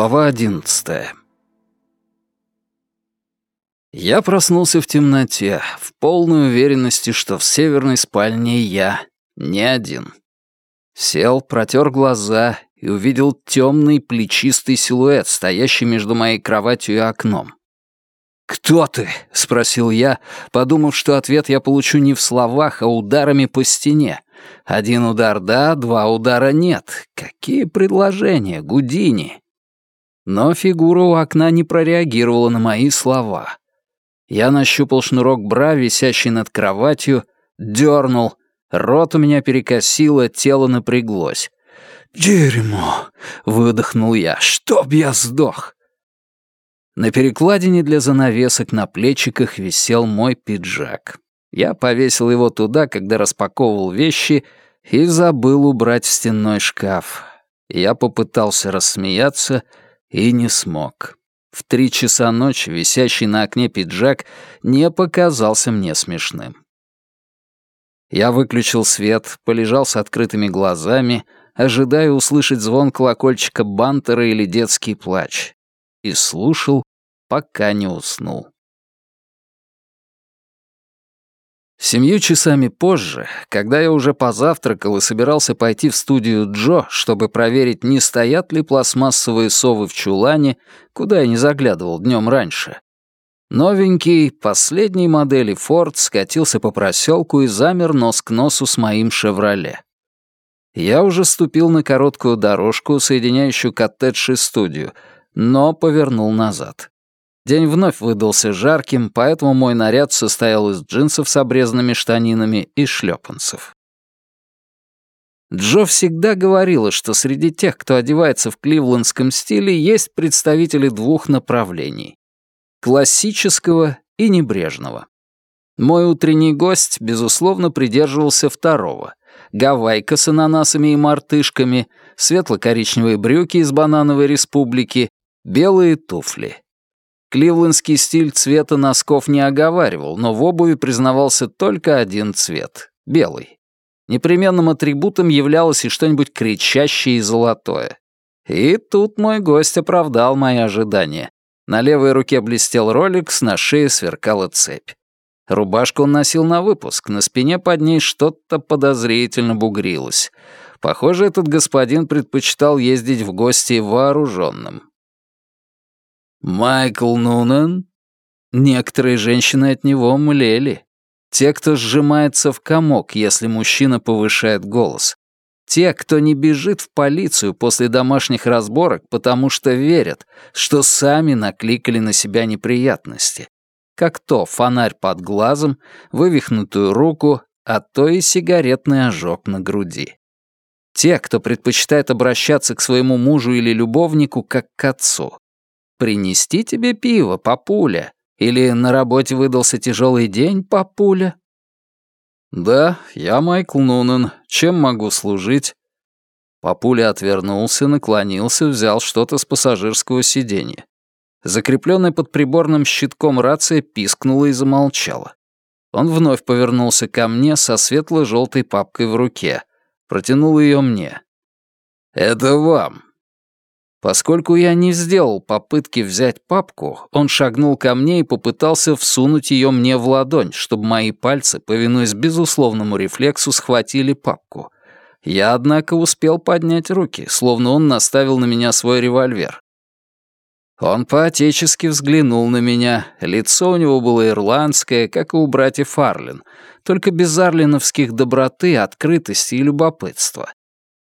Глава одиннадцатая. Я проснулся в темноте, в полной уверенности, что в северной спальне я не один. Сел, протер глаза и увидел темный плечистый силуэт, стоящий между моей кроватью и окном. «Кто ты?» — спросил я, подумав, что ответ я получу не в словах, а ударами по стене. Один удар «да», два удара «нет». Какие предложения, Гудини? Но фигура у окна не прореагировала на мои слова. Я нащупал шнурок бра, висящий над кроватью, дернул. Рот у меня перекосило, тело напряглось. «Дерьмо!» — выдохнул я. «Чтоб я сдох!» На перекладине для занавесок на плечиках висел мой пиджак. Я повесил его туда, когда распаковывал вещи, и забыл убрать в стенной шкаф. Я попытался рассмеяться и не смог. В три часа ночи висящий на окне пиджак не показался мне смешным. Я выключил свет, полежал с открытыми глазами, ожидая услышать звон колокольчика бантера или детский плач. И слушал, пока не уснул. Семью часами позже, когда я уже позавтракал и собирался пойти в студию Джо, чтобы проверить, не стоят ли пластмассовые совы в чулане, куда я не заглядывал днем раньше, новенький, последней модели Форд скатился по проселку и замер нос к носу с моим «Шевроле». Я уже ступил на короткую дорожку, соединяющую коттедж и студию, но повернул назад. День вновь выдался жарким, поэтому мой наряд состоял из джинсов с обрезанными штанинами и шлепанцев. Джо всегда говорила, что среди тех, кто одевается в кливлендском стиле, есть представители двух направлений — классического и небрежного. Мой утренний гость, безусловно, придерживался второго — гавайка с ананасами и мартышками, светло-коричневые брюки из банановой республики, белые туфли. Кливлендский стиль цвета носков не оговаривал, но в обуви признавался только один цвет — белый. Непременным атрибутом являлось и что-нибудь кричащее и золотое. И тут мой гость оправдал мои ожидания. На левой руке блестел роликс, на шее сверкала цепь. Рубашку он носил на выпуск, на спине под ней что-то подозрительно бугрилось. Похоже, этот господин предпочитал ездить в гости вооруженным. Майкл Нунан? Некоторые женщины от него млели. Те, кто сжимается в комок, если мужчина повышает голос. Те, кто не бежит в полицию после домашних разборок, потому что верят, что сами накликали на себя неприятности. Как то фонарь под глазом, вывихнутую руку, а то и сигаретный ожог на груди. Те, кто предпочитает обращаться к своему мужу или любовнику как к отцу. Принести тебе пиво, папуля? Или на работе выдался тяжелый день, папуля?» «Да, я Майкл Нунан. Чем могу служить?» Папуля отвернулся, наклонился, взял что-то с пассажирского сиденья. Закрепленная под приборным щитком рация пискнула и замолчала. Он вновь повернулся ко мне со светло-желтой папкой в руке. Протянул ее мне. «Это вам. Поскольку я не сделал попытки взять папку, он шагнул ко мне и попытался всунуть ее мне в ладонь, чтобы мои пальцы, повинуясь безусловному рефлексу, схватили папку. Я, однако, успел поднять руки, словно он наставил на меня свой револьвер. Он поотечески взглянул на меня. Лицо у него было ирландское, как и у братьев Арлин, только без арлиновских доброты, открытости и любопытства.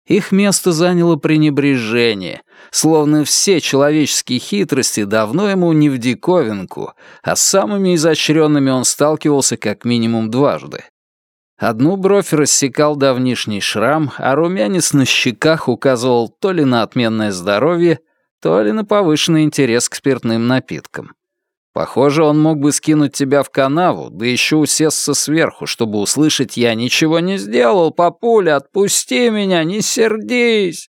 Их место заняло пренебрежение, словно все человеческие хитрости давно ему не в диковинку, а с самыми изощренными он сталкивался как минимум дважды. Одну бровь рассекал давнишний шрам, а румянец на щеках указывал то ли на отменное здоровье, то ли на повышенный интерес к спиртным напиткам. Похоже, он мог бы скинуть тебя в канаву, да еще усесться сверху, чтобы услышать «Я ничего не сделал, папуля, отпусти меня, не сердись!»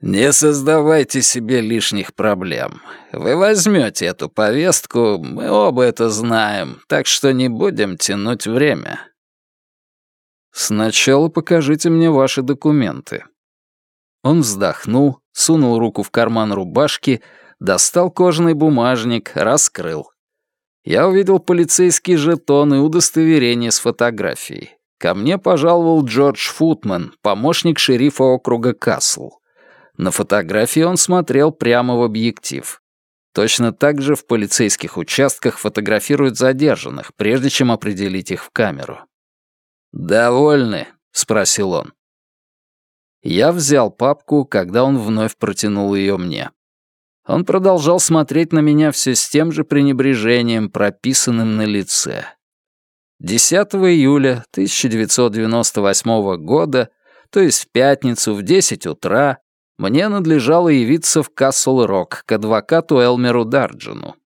«Не создавайте себе лишних проблем. Вы возьмете эту повестку, мы оба это знаем, так что не будем тянуть время». «Сначала покажите мне ваши документы», Он вздохнул, сунул руку в карман рубашки, достал кожаный бумажник, раскрыл. Я увидел полицейский жетон и удостоверение с фотографией. Ко мне пожаловал Джордж Футман, помощник шерифа округа Касл. На фотографии он смотрел прямо в объектив. Точно так же в полицейских участках фотографируют задержанных, прежде чем определить их в камеру. «Довольны?» — спросил он. Я взял папку, когда он вновь протянул ее мне. Он продолжал смотреть на меня все с тем же пренебрежением, прописанным на лице. 10 июля 1998 года, то есть в пятницу в 10 утра, мне надлежало явиться в Касл-Рок к адвокату Элмеру Дарджину.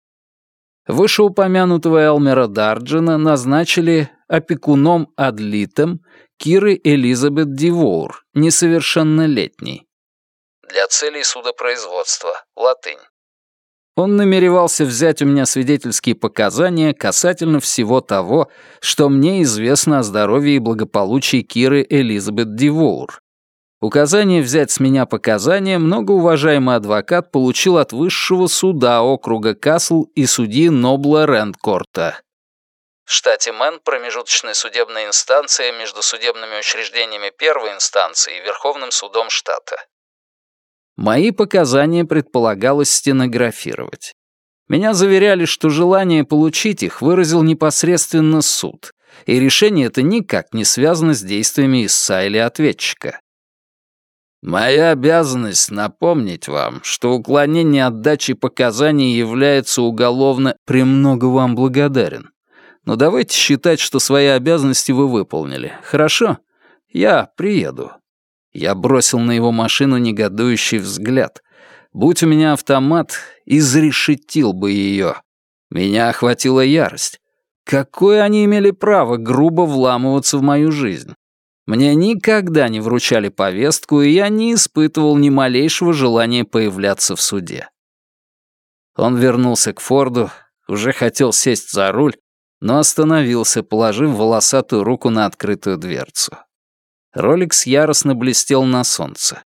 Вышеупомянутого Элмера Дарджина назначили опекуном-адлитом Киры Элизабет Дивоур, несовершеннолетней. Для целей судопроизводства. Латынь. Он намеревался взять у меня свидетельские показания касательно всего того, что мне известно о здоровье и благополучии Киры Элизабет Дивоур. Указание взять с меня показания многоуважаемый адвокат получил от высшего суда округа Касл и судьи Нобла Рэндкорта. В штате Мэн промежуточная судебная инстанция между судебными учреждениями первой инстанции и Верховным судом штата. Мои показания предполагалось стенографировать. Меня заверяли, что желание получить их выразил непосредственно суд, и решение это никак не связано с действиями истца или ответчика. Моя обязанность напомнить вам, что уклонение от дачи показаний является уголовно... Премного вам благодарен. Но давайте считать, что свои обязанности вы выполнили. Хорошо? Я приеду. Я бросил на его машину негодующий взгляд. Будь у меня автомат, изрешетил бы ее. Меня охватила ярость. Какое они имели право грубо вламываться в мою жизнь? Мне никогда не вручали повестку, и я не испытывал ни малейшего желания появляться в суде. Он вернулся к Форду, уже хотел сесть за руль, но остановился, положив волосатую руку на открытую дверцу. Роликс яростно блестел на солнце.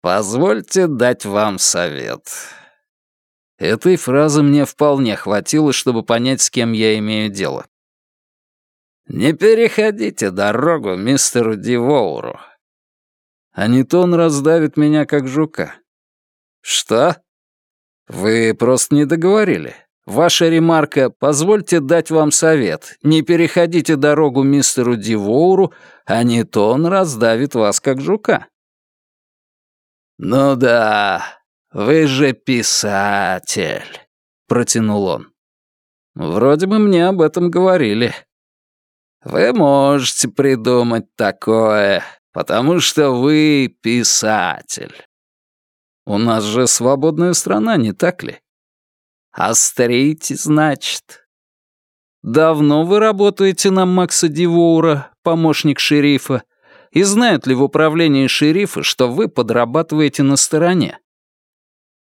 «Позвольте дать вам совет». Этой фразы мне вполне хватило, чтобы понять, с кем я имею дело. «Не переходите дорогу мистеру Дивоуру». А не то он раздавит меня, как жука. «Что? Вы просто не договорили. Ваша ремарка «позвольте дать вам совет, не переходите дорогу мистеру Дивоуру, а не то он раздавит вас как жука». «Ну да, вы же писатель», — протянул он. «Вроде бы мне об этом говорили». «Вы можете придумать такое, потому что вы писатель». «У нас же свободная страна, не так ли?» «Острите, значит». «Давно вы работаете на Макса Дивоура, помощник шерифа, и знают ли в управлении шерифа, что вы подрабатываете на стороне?»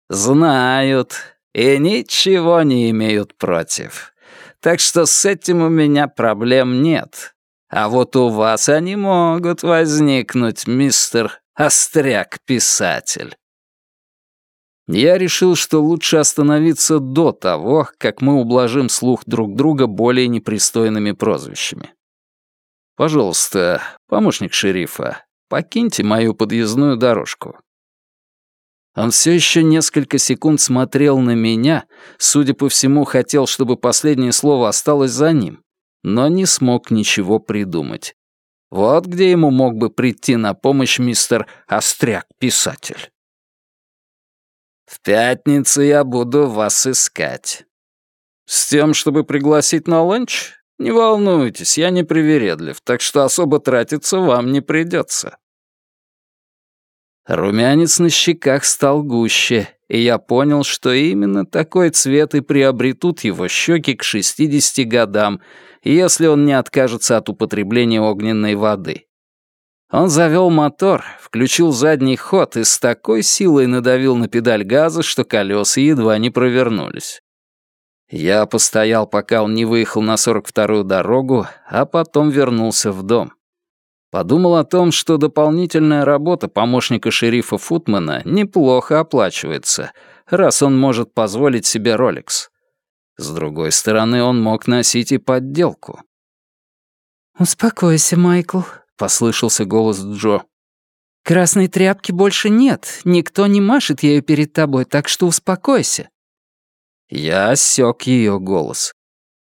«Знают, и ничего не имеют против. Так что с этим у меня проблем нет. А вот у вас они могут возникнуть, мистер Остряк-писатель». Я решил, что лучше остановиться до того, как мы ублажим слух друг друга более непристойными прозвищами. Пожалуйста, помощник шерифа, покиньте мою подъездную дорожку. Он все еще несколько секунд смотрел на меня, судя по всему, хотел, чтобы последнее слово осталось за ним, но не смог ничего придумать. Вот где ему мог бы прийти на помощь мистер Остряк-писатель. В пятницу я буду вас искать. С тем, чтобы пригласить на ланч? Не волнуйтесь, я не привередлив, так что особо тратиться вам не придется. Румянец на щеках стал гуще, и я понял, что именно такой цвет и приобретут его щеки к 60 годам, если он не откажется от употребления огненной воды. Он завел мотор, включил задний ход и с такой силой надавил на педаль газа, что колеса едва не провернулись. Я постоял, пока он не выехал на 42-ю дорогу, а потом вернулся в дом. Подумал о том, что дополнительная работа помощника шерифа Футмана неплохо оплачивается, раз он может позволить себе Ролекс. С другой стороны, он мог носить и подделку. «Успокойся, Майкл», — послышался голос Джо. «Красной тряпки больше нет, никто не машет ею перед тобой, так что успокойся». Я осёк ее голос.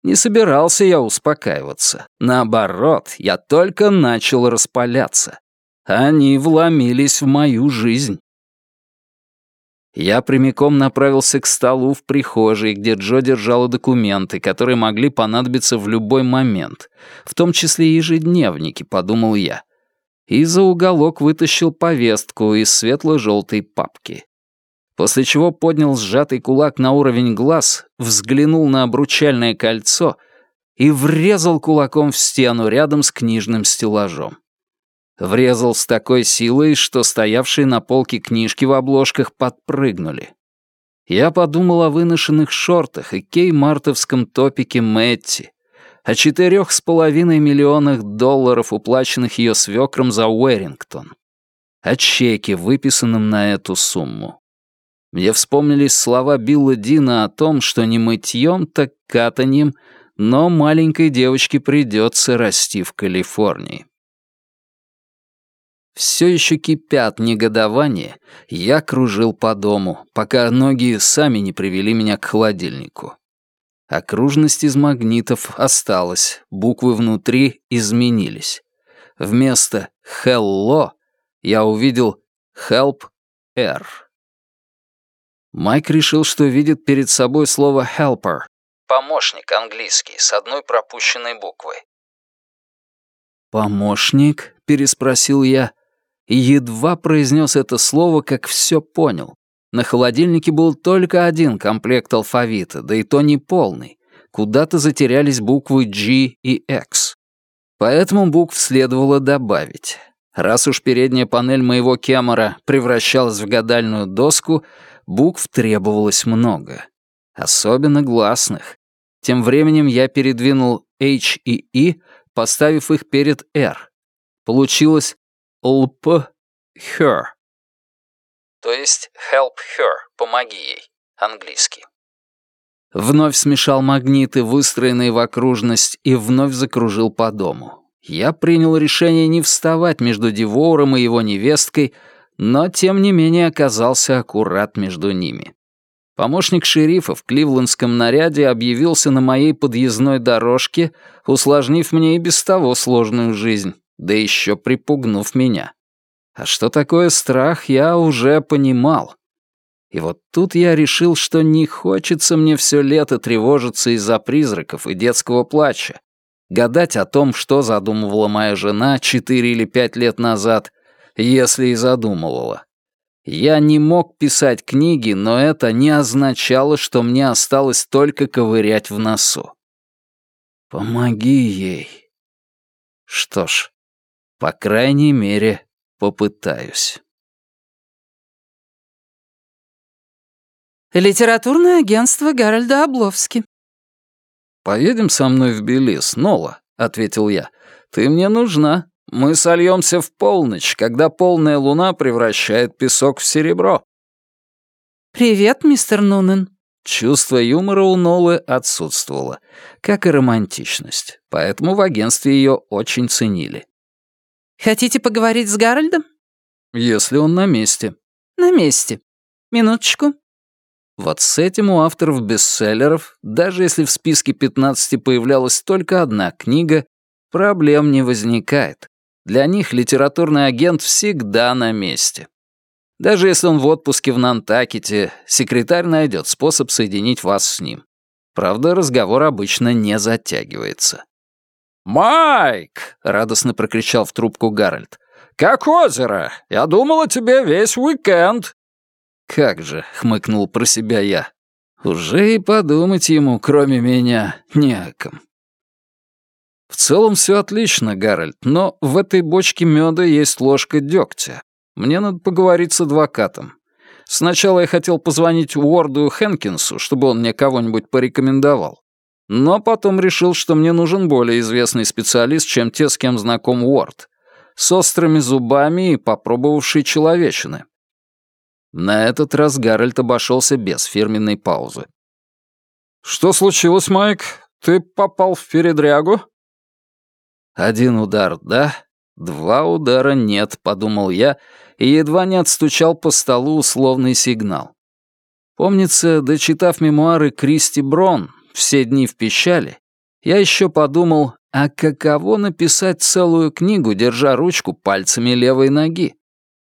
Не собирался я успокаиваться. Наоборот, я только начал распаляться. Они вломились в мою жизнь. Я прямиком направился к столу в прихожей, где Джо держала документы, которые могли понадобиться в любой момент, в том числе ежедневники, подумал я. И за уголок вытащил повестку из светло-желтой папки. После чего поднял сжатый кулак на уровень глаз, взглянул на обручальное кольцо и врезал кулаком в стену рядом с книжным стеллажом. Врезал с такой силой, что стоявшие на полке книжки в обложках подпрыгнули. Я подумал о выношенных шортах и кей-мартовском топике Мэтти, о четырех с половиной миллионах долларов, уплаченных ее свекром за Уэрингтон, о чеке, выписанном на эту сумму. Мне вспомнились слова Билла Дина о том, что не мытьем, так катаньем, но маленькой девочке придется расти в Калифорнии. Все еще кипят негодование, я кружил по дому, пока ноги сами не привели меня к холодильнику. Окружность из магнитов осталась, буквы внутри изменились. Вместо «hello» я увидел «help R». Майк решил, что видит перед собой слово «helper» — помощник английский с одной пропущенной буквой. «Помощник?» — переспросил я и едва произнес это слово, как все понял. На холодильнике был только один комплект алфавита, да и то не полный. Куда-то затерялись буквы G и X. Поэтому букв следовало добавить. Раз уж передняя панель моего кемора превращалась в гадальную доску, букв требовалось много. Особенно гласных. Тем временем я передвинул H и E, поставив их перед R. Получилось лп her. То есть help her, помоги ей, английский. Вновь смешал магниты, выстроенные в окружность, и вновь закружил по дому. Я принял решение не вставать между Дивором и его невесткой, но тем не менее оказался аккурат между ними. Помощник шерифа в кливлендском наряде объявился на моей подъездной дорожке, усложнив мне и без того сложную жизнь да еще припугнув меня. А что такое страх, я уже понимал. И вот тут я решил, что не хочется мне все лето тревожиться из-за призраков и детского плача, гадать о том, что задумывала моя жена четыре или пять лет назад, если и задумывала. Я не мог писать книги, но это не означало, что мне осталось только ковырять в носу. Помоги ей. Что ж, по крайней мере, попытаюсь. Литературное агентство Гарольда Обловски. «Поедем со мной в Белиз, Нола», — ответил я. «Ты мне нужна. Мы сольемся в полночь, когда полная луна превращает песок в серебро». «Привет, мистер Нунен». Чувство юмора у Нолы отсутствовало, как и романтичность, поэтому в агентстве ее очень ценили. Хотите поговорить с Гарольдом? Если он на месте. На месте. Минуточку. Вот с этим у авторов бестселлеров, даже если в списке 15 появлялась только одна книга, проблем не возникает. Для них литературный агент всегда на месте. Даже если он в отпуске в Нантакете, секретарь найдет способ соединить вас с ним. Правда, разговор обычно не затягивается. «Майк!» — радостно прокричал в трубку Гарольд. «Как озеро! Я думал о тебе весь уикенд!» «Как же!» — хмыкнул про себя я. «Уже и подумать ему, кроме меня, не о ком». В целом все отлично, Гарольд, но в этой бочке меда есть ложка дегтя. Мне надо поговорить с адвокатом. Сначала я хотел позвонить Уорду Хенкинсу, чтобы он мне кого-нибудь порекомендовал. Но потом решил, что мне нужен более известный специалист, чем те, с кем знаком Уорд. с острыми зубами и попробовавший человечины. На этот раз Гарольд обошелся без фирменной паузы. «Что случилось, Майк? Ты попал в передрягу?» «Один удар, да? Два удара нет», — подумал я, и едва не отстучал по столу условный сигнал. Помнится, дочитав мемуары Кристи Брон «Все дни в печали», я еще подумал, а каково написать целую книгу, держа ручку пальцами левой ноги?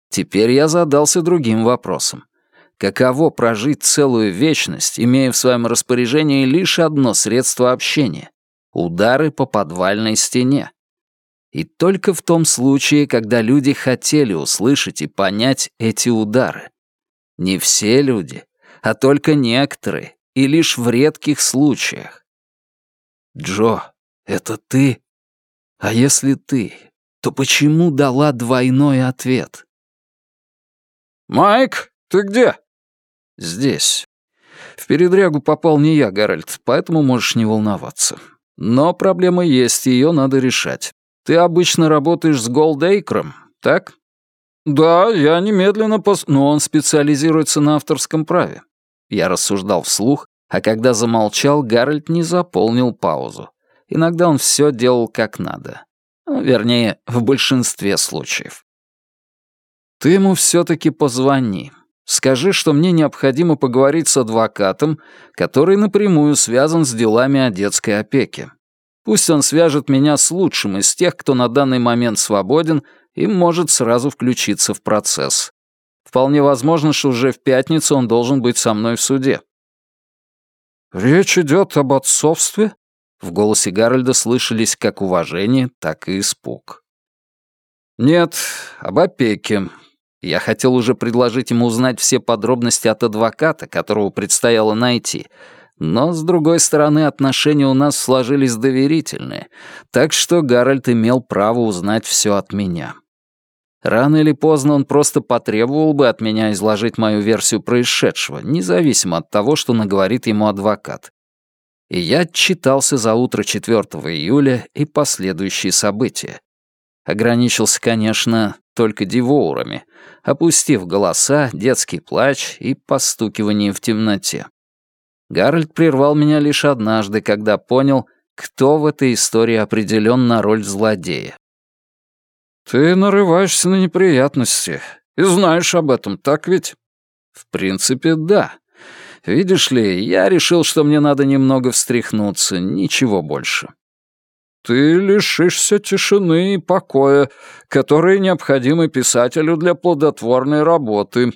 Теперь я задался другим вопросом. Каково прожить целую вечность, имея в своем распоряжении лишь одно средство общения — удары по подвальной стене? И только в том случае, когда люди хотели услышать и понять эти удары. Не все люди, а только некоторые, и лишь в редких случаях. Джо, это ты? А если ты, то почему дала двойной ответ? «Майк, ты где?» «Здесь. В передрягу попал не я, Гарольд, поэтому можешь не волноваться. Но проблема есть, ее надо решать. Ты обычно работаешь с Голдейкром, так?» «Да, я немедленно пос...» «Но он специализируется на авторском праве». Я рассуждал вслух, а когда замолчал, Гарольд не заполнил паузу. Иногда он все делал как надо. Ну, вернее, в большинстве случаев. Ты ему все-таки позвони. Скажи, что мне необходимо поговорить с адвокатом, который напрямую связан с делами о детской опеке. Пусть он свяжет меня с лучшим из тех, кто на данный момент свободен и может сразу включиться в процесс. Вполне возможно, что уже в пятницу он должен быть со мной в суде. «Речь идет об отцовстве?» В голосе Гарольда слышались как уважение, так и испуг. «Нет, об опеке. Я хотел уже предложить ему узнать все подробности от адвоката, которого предстояло найти, но, с другой стороны, отношения у нас сложились доверительные, так что Гарольд имел право узнать все от меня. Рано или поздно он просто потребовал бы от меня изложить мою версию происшедшего, независимо от того, что наговорит ему адвокат. И я отчитался за утро 4 июля и последующие события. Ограничился, конечно, только дивоурами, опустив голоса, детский плач и постукивание в темноте. Гарольд прервал меня лишь однажды, когда понял, кто в этой истории определен на роль злодея. «Ты нарываешься на неприятности и знаешь об этом, так ведь?» «В принципе, да. Видишь ли, я решил, что мне надо немного встряхнуться, ничего больше». «Ты лишишься тишины и покоя, которые необходимы писателю для плодотворной работы»,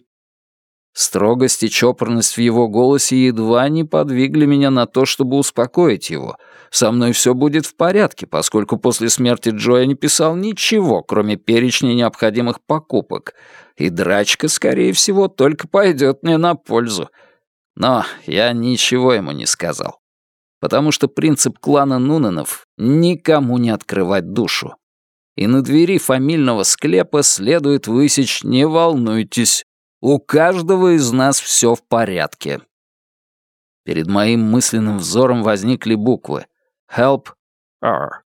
Строгость и чопорность в его голосе едва не подвигли меня на то, чтобы успокоить его. Со мной все будет в порядке, поскольку после смерти Джо я не писал ничего, кроме перечня необходимых покупок, и драчка, скорее всего, только пойдет мне на пользу. Но я ничего ему не сказал, потому что принцип клана Нунанов — никому не открывать душу. И на двери фамильного склепа следует высечь «Не волнуйтесь, у каждого из нас все в порядке. Перед моим мысленным взором возникли буквы «Help R».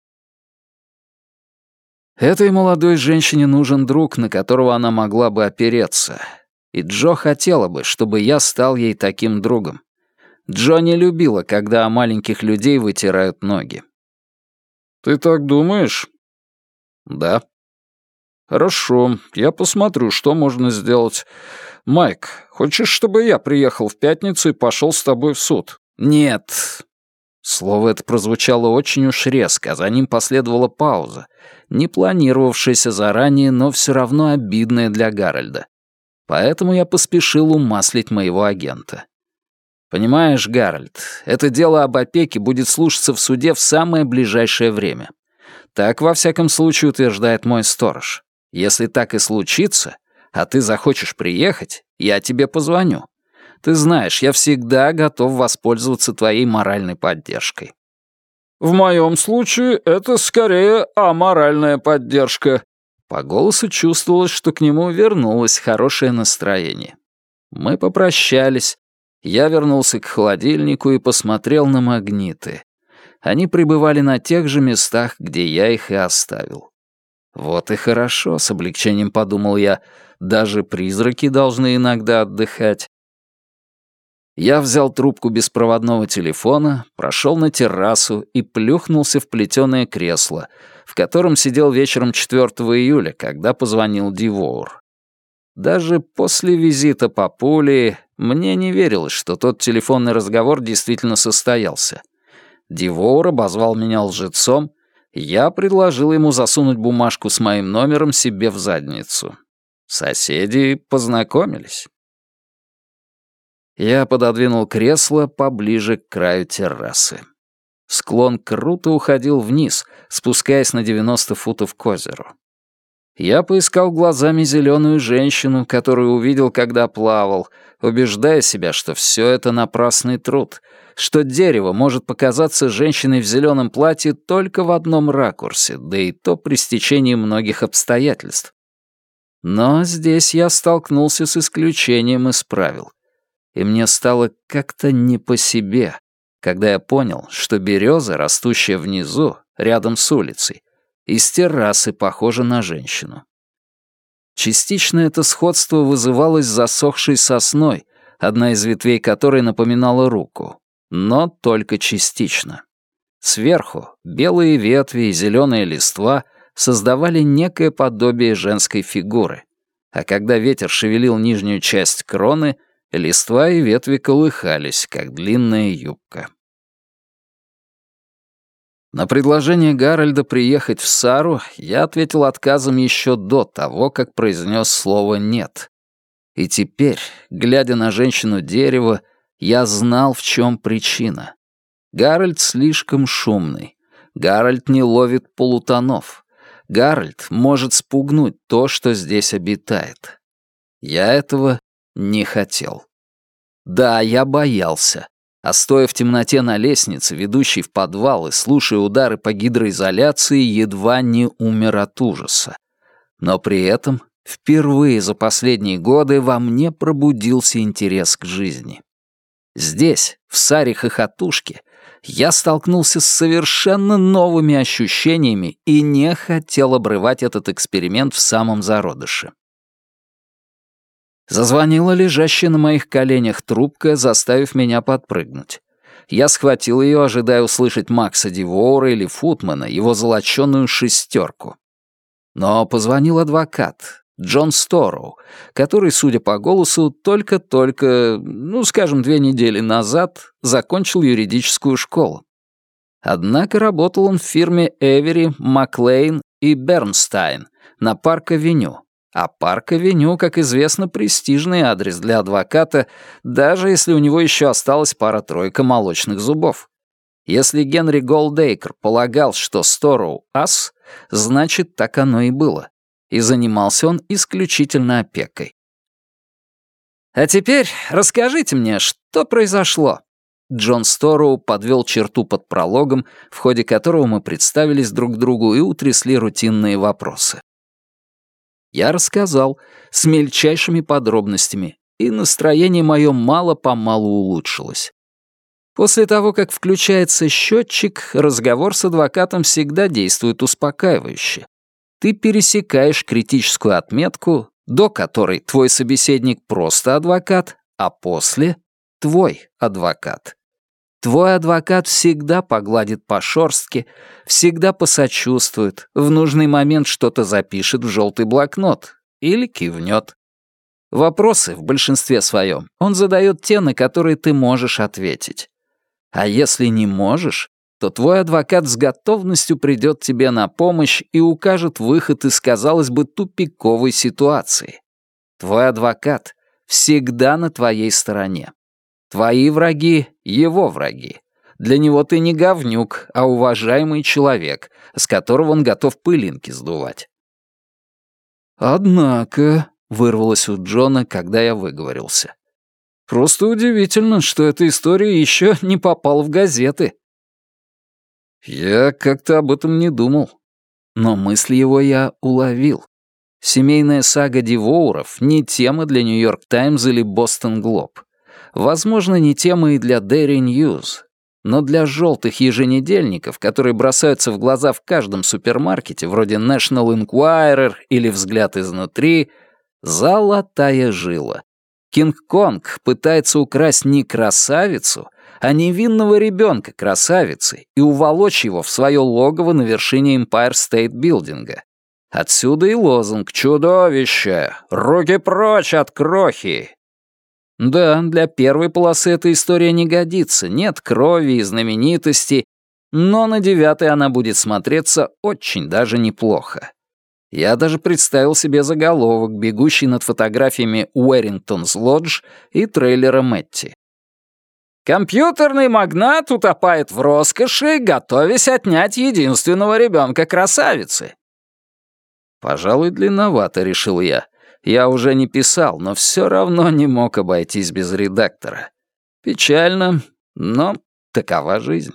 Этой молодой женщине нужен друг, на которого она могла бы опереться. И Джо хотела бы, чтобы я стал ей таким другом. Джо не любила, когда о маленьких людей вытирают ноги. «Ты так думаешь?» «Да». «Хорошо, я посмотрю, что можно сделать. Майк, хочешь, чтобы я приехал в пятницу и пошел с тобой в суд?» «Нет». Слово это прозвучало очень уж резко, а за ним последовала пауза, не планировавшаяся заранее, но все равно обидная для Гарольда. Поэтому я поспешил умаслить моего агента. «Понимаешь, Гарольд, это дело об опеке будет слушаться в суде в самое ближайшее время. Так, во всяком случае, утверждает мой сторож. Если так и случится, а ты захочешь приехать, я тебе позвоню. Ты знаешь, я всегда готов воспользоваться твоей моральной поддержкой». «В моем случае это скорее аморальная поддержка». По голосу чувствовалось, что к нему вернулось хорошее настроение. Мы попрощались. Я вернулся к холодильнику и посмотрел на магниты. Они пребывали на тех же местах, где я их и оставил. Вот и хорошо, с облегчением подумал я. Даже призраки должны иногда отдыхать. Я взял трубку беспроводного телефона, прошел на террасу и плюхнулся в плетеное кресло, в котором сидел вечером 4 июля, когда позвонил Дивоур. Даже после визита по пуле мне не верилось, что тот телефонный разговор действительно состоялся. Дивоур обозвал меня лжецом, я предложил ему засунуть бумажку с моим номером себе в задницу. Соседи познакомились. Я пододвинул кресло поближе к краю террасы. Склон круто уходил вниз, спускаясь на 90 футов к озеру. Я поискал глазами зеленую женщину, которую увидел, когда плавал, убеждая себя, что все это напрасный труд, что дерево может показаться женщиной в зеленом платье только в одном ракурсе, да и то при стечении многих обстоятельств. Но здесь я столкнулся с исключением из правил. И мне стало как-то не по себе, когда я понял, что береза, растущая внизу, рядом с улицей, из террасы похожа на женщину. Частично это сходство вызывалось засохшей сосной, одна из ветвей которой напоминала руку, но только частично. Сверху белые ветви и зеленые листва создавали некое подобие женской фигуры, а когда ветер шевелил нижнюю часть кроны, листва и ветви колыхались, как длинная юбка. На предложение Гарольда приехать в Сару я ответил отказом еще до того, как произнес слово «нет». И теперь, глядя на женщину-дерево, я знал, в чем причина. Гарольд слишком шумный. Гарольд не ловит полутонов. Гарольд может спугнуть то, что здесь обитает. Я этого не хотел. Да, я боялся а стоя в темноте на лестнице, ведущей в подвал и слушая удары по гидроизоляции, едва не умер от ужаса. Но при этом впервые за последние годы во мне пробудился интерес к жизни. Здесь, в Саре Хохотушке, я столкнулся с совершенно новыми ощущениями и не хотел обрывать этот эксперимент в самом зародыше. Зазвонила лежащая на моих коленях трубка, заставив меня подпрыгнуть. Я схватил ее, ожидая услышать Макса Дивоура или Футмана, его золоченую шестерку. Но позвонил адвокат, Джон Стороу, который, судя по голосу, только-только, ну, скажем, две недели назад закончил юридическую школу. Однако работал он в фирме Эвери, Маклейн и Бернстайн на Парк-авеню, а Парк-авеню, как известно, престижный адрес для адвоката, даже если у него еще осталась пара-тройка молочных зубов. Если Генри Голдейкер полагал, что Стороу — ас, значит, так оно и было. И занимался он исключительно опекой. «А теперь расскажите мне, что произошло?» Джон Стороу подвел черту под прологом, в ходе которого мы представились друг другу и утрясли рутинные вопросы. Я рассказал с мельчайшими подробностями, и настроение мое мало-помалу улучшилось. После того, как включается счетчик, разговор с адвокатом всегда действует успокаивающе. Ты пересекаешь критическую отметку, до которой твой собеседник просто адвокат, а после — твой адвокат. Твой адвокат всегда погладит по шорстке, всегда посочувствует, в нужный момент что-то запишет в желтый блокнот или кивнет. Вопросы, в большинстве своем, он задает те, на которые ты можешь ответить. А если не можешь, то твой адвокат с готовностью придет тебе на помощь и укажет выход из, казалось бы, тупиковой ситуации. Твой адвокат всегда на твоей стороне. Твои враги — его враги. Для него ты не говнюк, а уважаемый человек, с которого он готов пылинки сдувать. «Однако», — вырвалось у Джона, когда я выговорился. «Просто удивительно, что эта история еще не попала в газеты». Я как-то об этом не думал. Но мысль его я уловил. Семейная сага Дивоуров — не тема для «Нью-Йорк Таймс» или «Бостон Глоб». Возможно, не тема и для Daily News, но для желтых еженедельников, которые бросаются в глаза в каждом супермаркете, вроде National Enquirer или «Взгляд изнутри», золотая жила. Кинг-Конг пытается украсть не красавицу, а невинного ребенка красавицы и уволочь его в свое логово на вершине Empire State Билдинга. Отсюда и лозунг «Чудовище! Руки прочь от крохи!» Да, для первой полосы эта история не годится, нет крови и знаменитости, но на девятой она будет смотреться очень даже неплохо. Я даже представил себе заголовок, бегущий над фотографиями Уэррингтонс Лодж и трейлера Мэтти. «Компьютерный магнат утопает в роскоши, готовясь отнять единственного ребенка красавицы». Пожалуй, длинновато, решил я. Я уже не писал, но все равно не мог обойтись без редактора. Печально, но такова жизнь.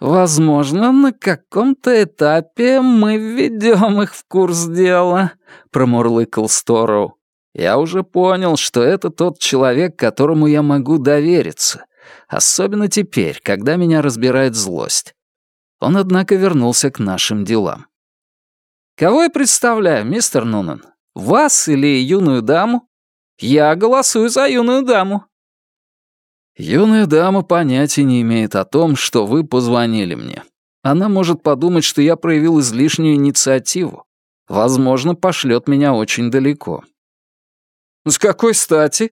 «Возможно, на каком-то этапе мы введем их в курс дела», — промурлыкал Стороу. «Я уже понял, что это тот человек, которому я могу довериться, особенно теперь, когда меня разбирает злость». Он, однако, вернулся к нашим делам. «Кого я представляю, мистер Нунан? Вас или юную даму? Я голосую за юную даму. Юная дама понятия не имеет о том, что вы позвонили мне. Она может подумать, что я проявил излишнюю инициативу. Возможно, пошлет меня очень далеко. С какой стати?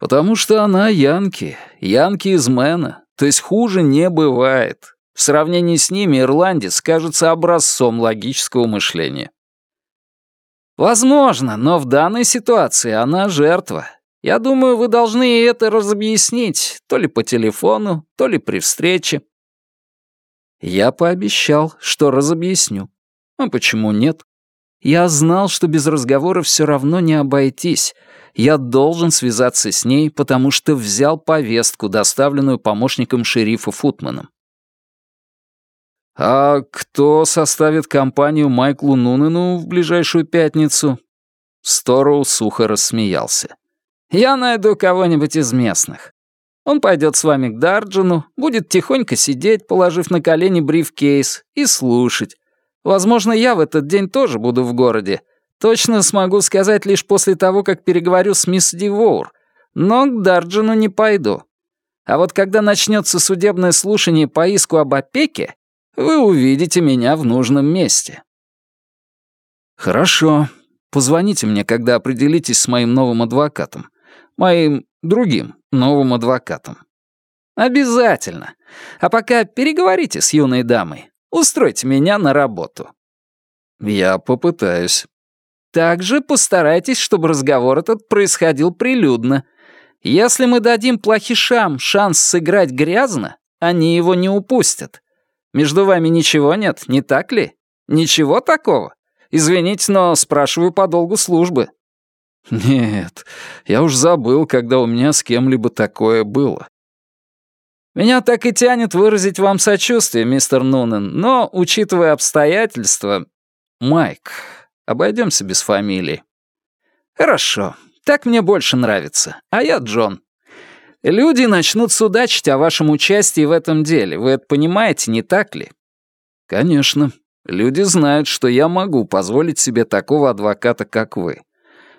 Потому что она Янки, Янки из Мэна, то есть хуже не бывает. В сравнении с ними ирландец кажется образцом логического мышления. Возможно, но в данной ситуации она жертва, я думаю, вы должны это разъяснить, то ли по телефону, то ли при встрече». Я пообещал, что разобъясню. А почему нет? Я знал, что без разговора все равно не обойтись. Я должен связаться с ней, потому что взял повестку, доставленную помощником шерифа Футманом. «А кто составит компанию Майклу Нунену в ближайшую пятницу?» Стороу сухо рассмеялся. Я найду кого-нибудь из местных. Он пойдет с вами к Дарджину, будет тихонько сидеть, положив на колени брифкейс, и слушать. Возможно, я в этот день тоже буду в городе. Точно смогу сказать лишь после того, как переговорю с мисс Дивоур. Но к Дарджину не пойду. А вот когда начнется судебное слушание по иску об опеке, вы увидите меня в нужном месте. Хорошо. Позвоните мне, когда определитесь с моим новым адвокатом моим другим новым адвокатом. Обязательно. А пока переговорите с юной дамой. Устройте меня на работу. Я попытаюсь. Также постарайтесь, чтобы разговор этот происходил прилюдно. Если мы дадим плохишам шанс сыграть грязно, они его не упустят. Между вами ничего нет, не так ли? Ничего такого? Извините, но спрашиваю по долгу службы. Нет, я уж забыл, когда у меня с кем-либо такое было. Меня так и тянет выразить вам сочувствие, мистер Нунен, но, учитывая обстоятельства... Майк, обойдемся без фамилии. Хорошо, так мне больше нравится, а я Джон. Люди начнут судачить о вашем участии в этом деле, вы это понимаете, не так ли? Конечно, люди знают, что я могу позволить себе такого адвоката, как вы.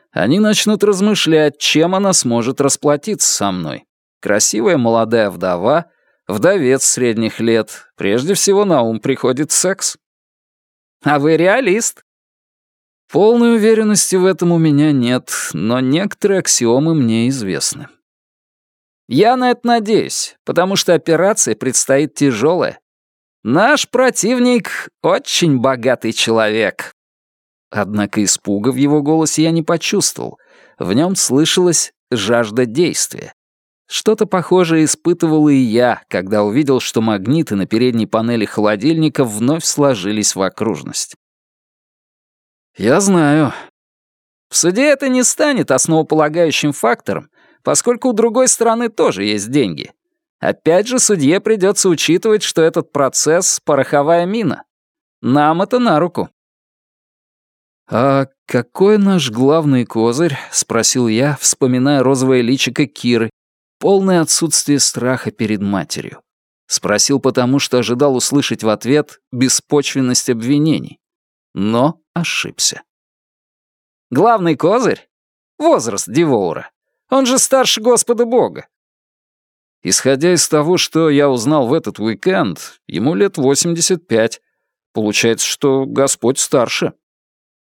Они начнут размышлять, чем она сможет расплатиться со мной. Красивая молодая вдова, вдовец средних лет. Прежде всего на ум приходит секс. А вы реалист. Полной уверенности в этом у меня нет, но некоторые аксиомы мне известны. Я на это надеюсь, потому что операция предстоит тяжелая. Наш противник — очень богатый человек. Однако испуга в его голосе я не почувствовал. В нем слышалась жажда действия. Что-то похожее испытывал и я, когда увидел, что магниты на передней панели холодильника вновь сложились в окружность. «Я знаю». В суде это не станет основополагающим фактором, поскольку у другой стороны тоже есть деньги. Опять же, судье придется учитывать, что этот процесс — пороховая мина. Нам это на руку. «А какой наш главный козырь?» — спросил я, вспоминая розовое личико Киры, Полное отсутствие страха перед матерью. Спросил потому, что ожидал услышать в ответ беспочвенность обвинений. Но ошибся. Главный козырь — возраст Дивоура. Он же старше Господа Бога. Исходя из того, что я узнал в этот уикенд, ему лет 85. Получается, что Господь старше.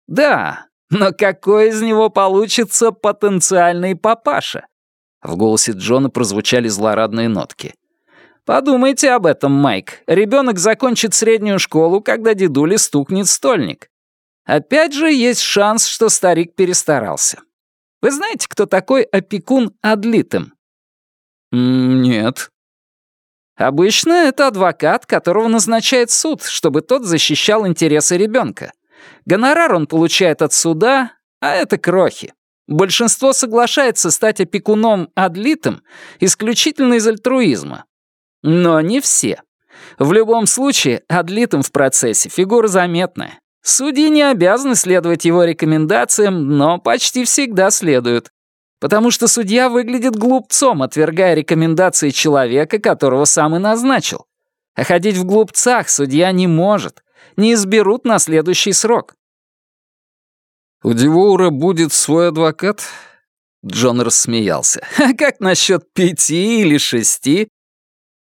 Да, но какой из него получится потенциальный папаша? В голосе Джона прозвучали злорадные нотки. Подумайте об этом, Майк. Ребенок закончит среднюю школу, когда дедуле стукнет стольник. Опять же, есть шанс, что старик перестарался. Вы знаете, кто такой опекун адлитым? «Нет». «Обычно это адвокат, которого назначает суд, чтобы тот защищал интересы ребенка. Гонорар он получает от суда, а это крохи. Большинство соглашается стать опекуном адлитом исключительно из альтруизма. Но не все. В любом случае, адлитом в процессе фигура заметная. Судьи не обязаны следовать его рекомендациям, но почти всегда следуют. Потому что судья выглядит глупцом, отвергая рекомендации человека, которого сам и назначил. А ходить в глупцах судья не может. Не изберут на следующий срок. «У Дивоура будет свой адвокат?» Джон рассмеялся. «А как насчет пяти или шести?»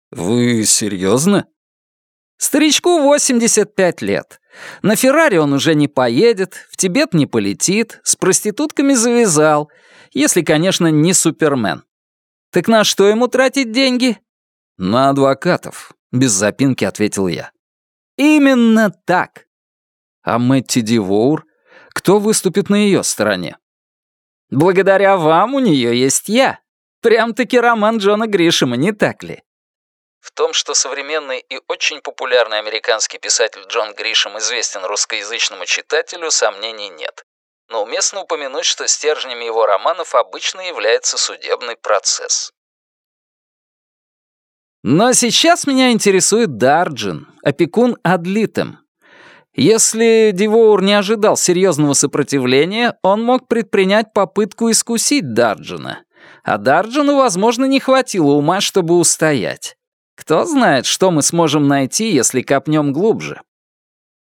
«Вы серьезно? Старичку 85 лет. На Феррари он уже не поедет, в Тибет не полетит, с проститутками завязал, если, конечно, не Супермен. Так на что ему тратить деньги? На адвокатов, без запинки ответил я. Именно так. А Мэтти Дивоур? Кто выступит на ее стороне? Благодаря вам у нее есть я. Прям-таки роман Джона Гришема, не так ли? В том, что современный и очень популярный американский писатель Джон Гришем известен русскоязычному читателю, сомнений нет. Но уместно упомянуть, что стержнями его романов обычно является судебный процесс. Но сейчас меня интересует Дарджин, опекун Адлитем. Если Дивоур не ожидал серьезного сопротивления, он мог предпринять попытку искусить Дарджина. А Дарджину, возможно, не хватило ума, чтобы устоять. Кто знает, что мы сможем найти, если копнем глубже.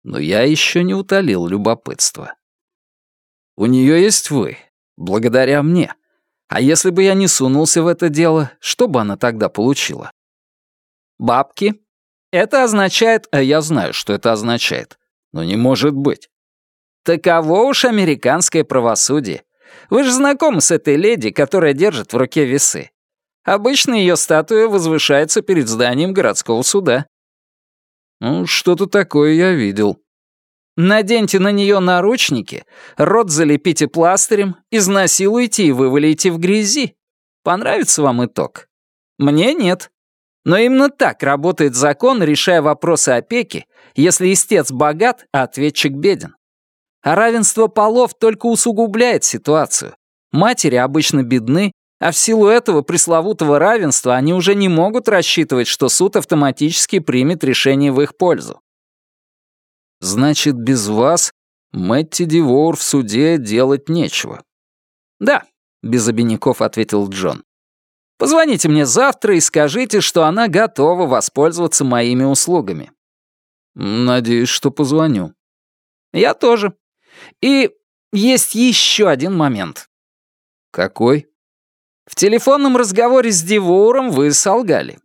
Но я еще не утолил любопытство. У нее есть вы, благодаря мне. А если бы я не сунулся в это дело, что бы она тогда получила? Бабки. Это означает... А я знаю, что это означает. Но не может быть. Таково уж американское правосудие. Вы же знакомы с этой леди, которая держит в руке весы. Обычно ее статуя возвышается перед зданием городского суда. Ну, что-то такое я видел. Наденьте на нее наручники, рот залепите пластырем, изнасилуйте и вывалите в грязи. Понравится вам итог? Мне нет. Но именно так работает закон, решая вопросы опеки, если истец богат, а ответчик беден. А равенство полов только усугубляет ситуацию. Матери обычно бедны, а в силу этого пресловутого равенства они уже не могут рассчитывать, что суд автоматически примет решение в их пользу. Значит, без вас Мэтти Дивор в суде делать нечего. Да, без обиняков ответил Джон. Позвоните мне завтра и скажите, что она готова воспользоваться моими услугами. Надеюсь, что позвоню. Я тоже. И есть еще один момент. Какой? В телефонном разговоре с Дивоуром вы солгали.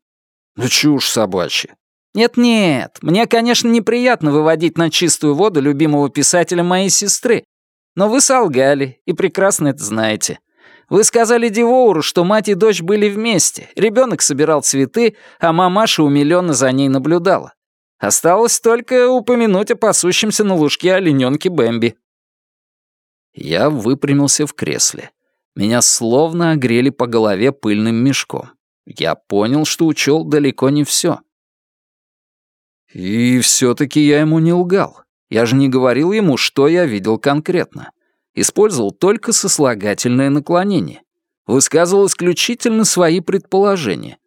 Ну чушь собачья. Нет-нет, мне, конечно, неприятно выводить на чистую воду любимого писателя моей сестры, но вы солгали, и прекрасно это знаете. Вы сказали Дивоуру, что мать и дочь были вместе, ребенок собирал цветы, а мамаша умилённо за ней наблюдала. Осталось только упомянуть о пасущемся на лужке оленёнке Бэмби. Я выпрямился в кресле. Меня словно огрели по голове пыльным мешком. Я понял, что учел далеко не все. И все-таки я ему не лгал. Я же не говорил ему, что я видел конкретно. Использовал только сослагательное наклонение. Высказывал исключительно свои предположения.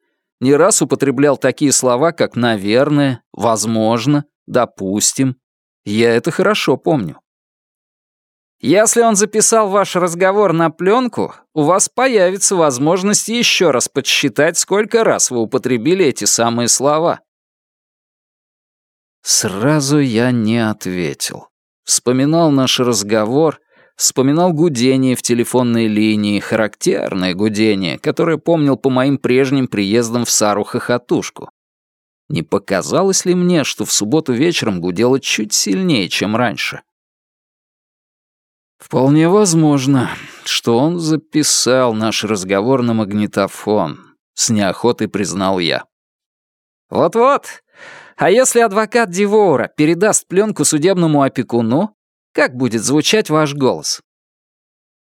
Не раз употреблял такие слова, как «наверное», «возможно», «допустим». Я это хорошо помню. Если он записал ваш разговор на пленку, у вас появится возможность еще раз подсчитать, сколько раз вы употребили эти самые слова. Сразу я не ответил. Вспоминал наш разговор, вспоминал гудение в телефонной линии, характерное гудение, которое помнил по моим прежним приездам в Сару-Хохотушку. Не показалось ли мне, что в субботу вечером гудело чуть сильнее, чем раньше? Вполне возможно, что он записал наш разговор на магнитофон, с неохотой признал я. Вот-вот. А если адвокат Дивоура передаст пленку судебному опекуну, как будет звучать ваш голос?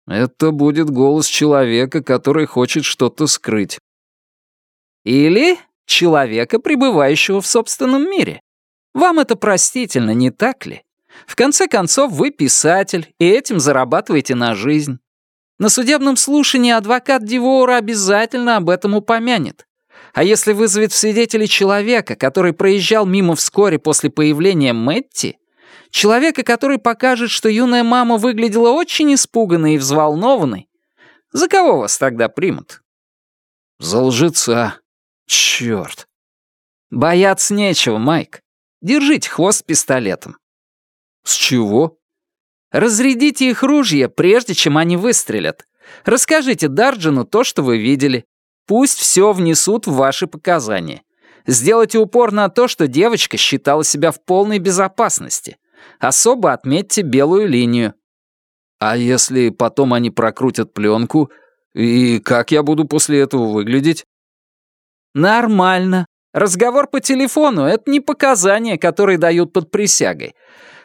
Это будет голос человека, который хочет что-то скрыть. Или человека, пребывающего в собственном мире. Вам это простительно, не так ли? В конце концов, вы писатель, и этим зарабатываете на жизнь. На судебном слушании адвокат Дивора обязательно об этом упомянет. А если вызовет в свидетели человека, который проезжал мимо вскоре после появления Мэтти, человека, который покажет, что юная мама выглядела очень испуганной и взволнованной, за кого вас тогда примут? За лжеца. Чёрт. Бояться нечего, Майк. Держите хвост пистолетом. С чего? Разрядите их ружья, прежде чем они выстрелят. Расскажите Дарджину то, что вы видели. Пусть все внесут в ваши показания. Сделайте упор на то, что девочка считала себя в полной безопасности. Особо отметьте белую линию. А если потом они прокрутят пленку, и как я буду после этого выглядеть? Нормально. Разговор по телефону — это не показания, которые дают под присягой.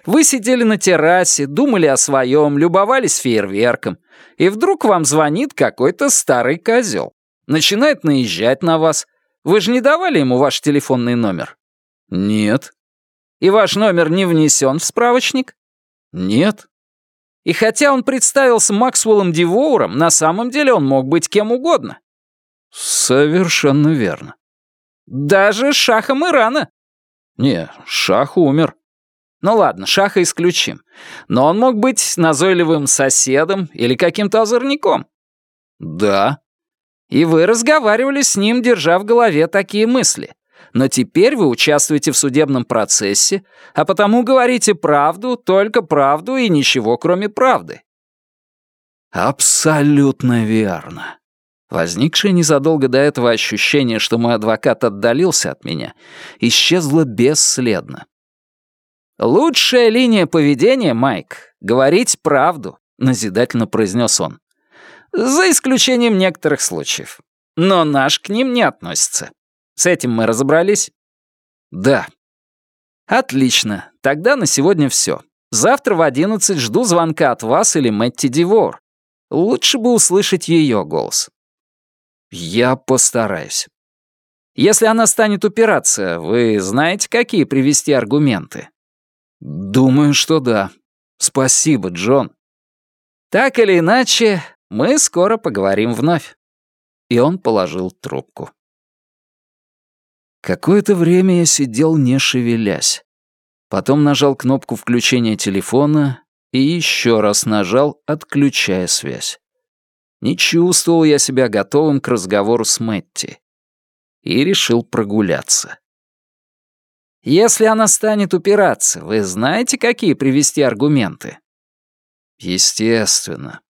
Вы сидели на террасе, думали о своем, любовались фейерверком, и вдруг вам звонит какой-то старый козел. Начинает наезжать на вас. Вы же не давали ему ваш телефонный номер? Нет. И ваш номер не внесен в справочник? Нет. И хотя он представился Максвеллом Дивоуром, на самом деле он мог быть кем угодно. Совершенно верно. Даже шахом Ирана. Не, шах умер. Ну ладно, Шаха исключим. Но он мог быть назойливым соседом или каким-то озорником. Да. И вы разговаривали с ним, держа в голове такие мысли. Но теперь вы участвуете в судебном процессе, а потому говорите правду, только правду и ничего, кроме правды. Абсолютно верно. Возникшее незадолго до этого ощущение, что мой адвокат отдалился от меня, исчезло бесследно. «Лучшая линия поведения, Майк, говорить правду», — назидательно произнес он. «За исключением некоторых случаев. Но наш к ним не относится. С этим мы разобрались?» «Да». «Отлично. Тогда на сегодня все. Завтра в одиннадцать жду звонка от вас или Мэтти Дивор. Лучше бы услышать ее голос». «Я постараюсь». «Если она станет упираться, вы знаете, какие привести аргументы?» «Думаю, что да. Спасибо, Джон». «Так или иначе, мы скоро поговорим вновь». И он положил трубку. Какое-то время я сидел, не шевелясь. Потом нажал кнопку включения телефона и еще раз нажал, отключая связь. Не чувствовал я себя готовым к разговору с Мэтти. И решил прогуляться. Если она станет упираться, вы знаете, какие привести аргументы? Естественно.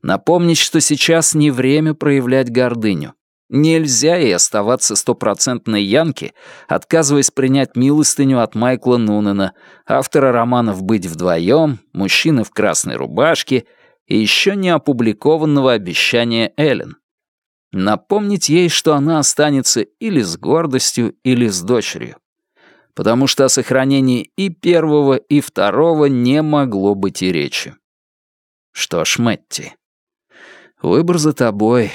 Напомнить, что сейчас не время проявлять гордыню. Нельзя ей оставаться стопроцентной Янки, отказываясь принять милостыню от Майкла Нунена, автора романов «Быть вдвоем», «Мужчины в красной рубашке» и еще не опубликованного обещания Эллен. Напомнить ей, что она останется или с гордостью, или с дочерью потому что о сохранении и первого, и второго не могло быть и речи. Что ж, Мэтти, выбор за тобой.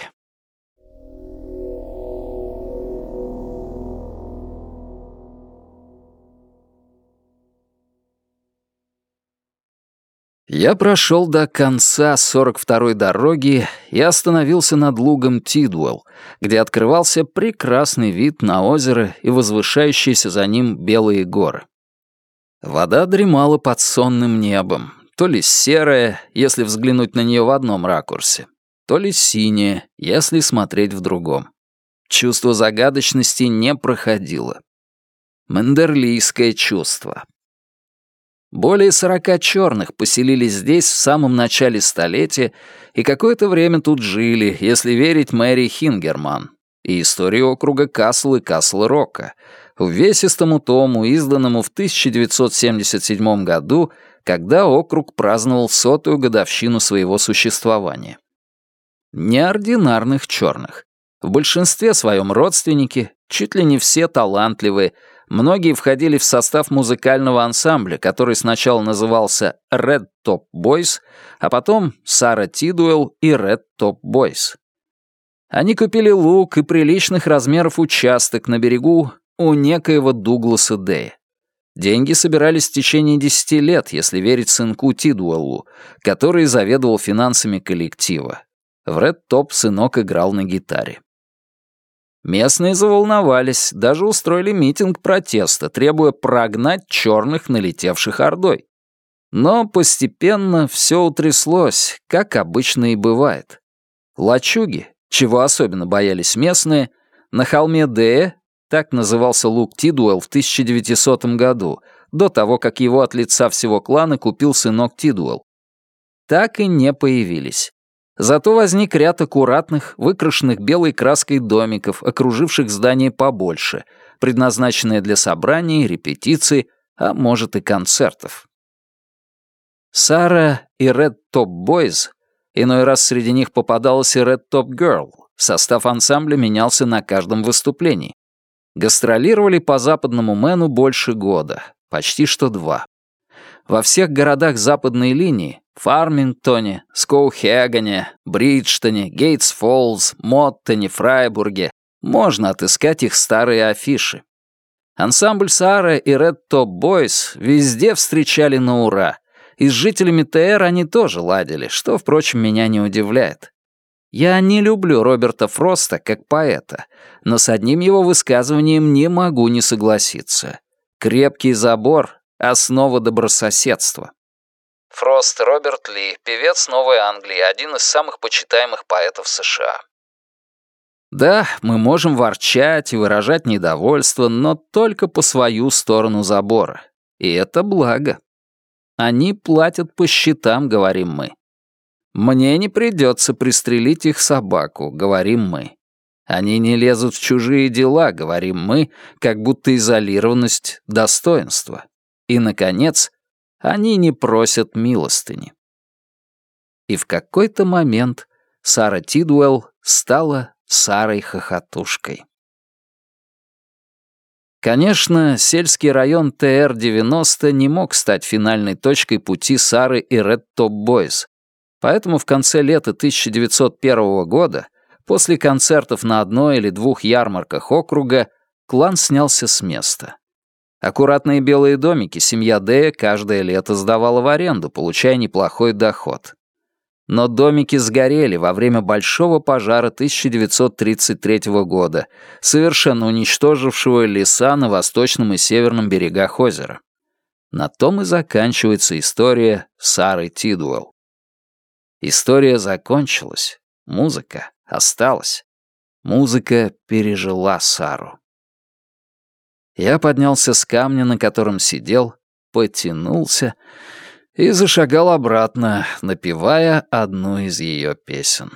Я прошел до конца 42-й дороги и остановился над лугом Тидуэлл, где открывался прекрасный вид на озеро и возвышающиеся за ним белые горы. Вода дремала под сонным небом, то ли серая, если взглянуть на нее в одном ракурсе, то ли синяя, если смотреть в другом. Чувство загадочности не проходило. Мендерлийское чувство. Более сорока черных поселились здесь в самом начале столетия и какое-то время тут жили, если верить Мэри Хингерман, и истории округа Касл и Касл-Рока, увесистому тому, изданному в 1977 году, когда округ праздновал сотую годовщину своего существования. Неординарных черных. В большинстве своем родственники, чуть ли не все талантливые, Многие входили в состав музыкального ансамбля, который сначала назывался Red Top Boys, а потом Сара Тидуэлл и Red Top Boys. Они купили лук и приличных размеров участок на берегу у некоего Дугласа Дэя. Деньги собирались в течение десяти лет, если верить сынку Тидуэллу, который заведовал финансами коллектива. В Red Top сынок играл на гитаре. Местные заволновались, даже устроили митинг протеста, требуя прогнать черных, налетевших ордой. Но постепенно все утряслось, как обычно и бывает. Лачуги, чего особенно боялись местные, на холме Дея, так назывался Лук Тидуэлл в 1900 году, до того, как его от лица всего клана купил сынок Тидуэлл, так и не появились. Зато возник ряд аккуратных, выкрашенных белой краской домиков, окруживших здание побольше, предназначенные для собраний, репетиций, а может и концертов. Сара и Red Top Boys, иной раз среди них попадалась и Red Top Girl, состав ансамбля менялся на каждом выступлении. Гастролировали по западному Мэну больше года, почти что два. Во всех городах западной линии — Фармингтоне, Скоухегане, Бриджтоне, Гейтс-Фоллс, Моттоне, Фрайбурге — можно отыскать их старые афиши. Ансамбль Сара и Red Top Boys везде встречали на ура, и с жителями ТР они тоже ладили, что, впрочем, меня не удивляет. Я не люблю Роберта Фроста как поэта, но с одним его высказыванием не могу не согласиться. Крепкий забор Основа добрососедства. Фрост Роберт Ли, певец Новой Англии, один из самых почитаемых поэтов США. Да, мы можем ворчать и выражать недовольство, но только по свою сторону забора. И это благо. Они платят по счетам, говорим мы. Мне не придется пристрелить их собаку, говорим мы. Они не лезут в чужие дела, говорим мы, как будто изолированность — достоинство. И, наконец, они не просят милостыни. И в какой-то момент Сара Тидуэлл стала Сарой-хохотушкой. Конечно, сельский район ТР-90 не мог стать финальной точкой пути Сары и Red Top Boys, поэтому в конце лета 1901 года, после концертов на одной или двух ярмарках округа, клан снялся с места. Аккуратные белые домики семья Дэя каждое лето сдавала в аренду, получая неплохой доход. Но домики сгорели во время большого пожара 1933 года, совершенно уничтожившего леса на восточном и северном берегах озера. На том и заканчивается история Сары Тидуэлл. История закончилась, музыка осталась. Музыка пережила Сару. Я поднялся с камня, на котором сидел, потянулся и зашагал обратно, напевая одну из ее песен.